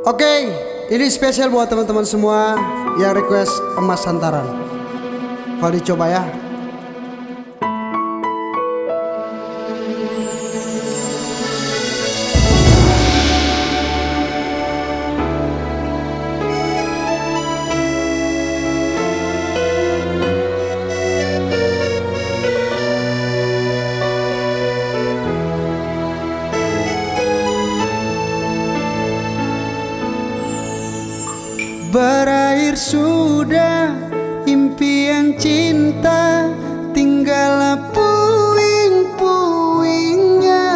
Oke, ini spesial buat teman-teman semua yang request emas santaran. Kalau dicoba ya. Berakhir sudah impian cinta Tinggallah puing-puingnya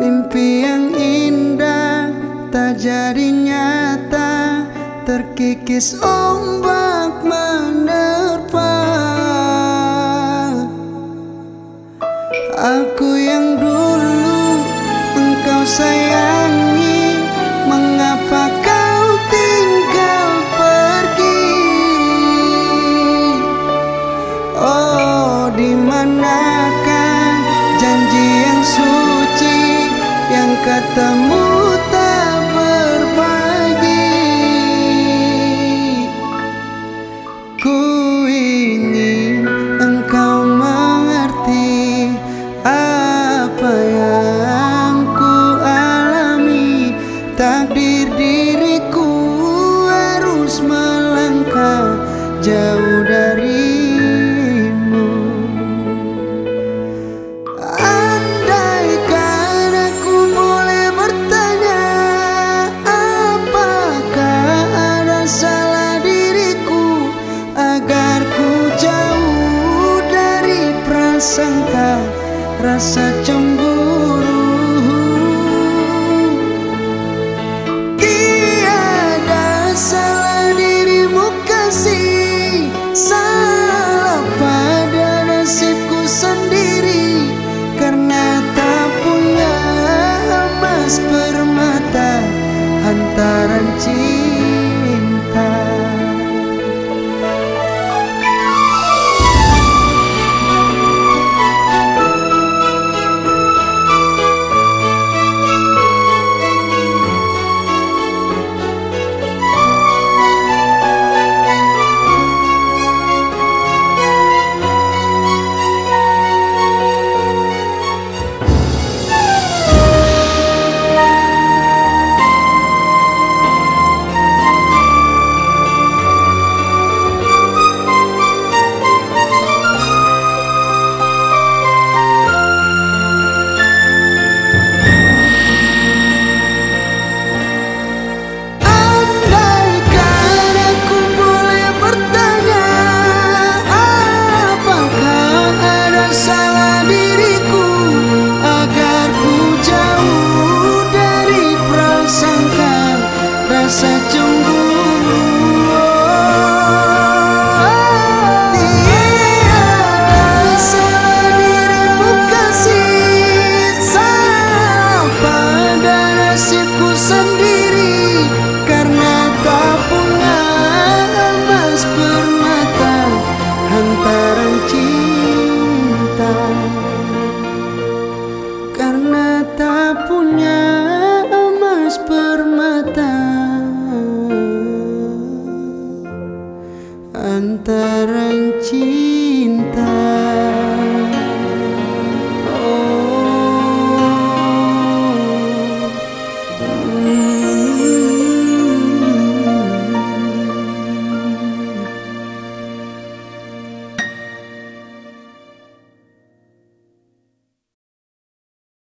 Mimpi yang indah tak jadi nyata Terkikis ombak di manakah janji yang suci Yang ketemu tak berbagi? Ku ingin engkau mengerti apa yang ku alami. Takdir diriku harus melangkah jauh darimu prasangka Rasa cemburu Karena tak punya emas permata. Antaran cinta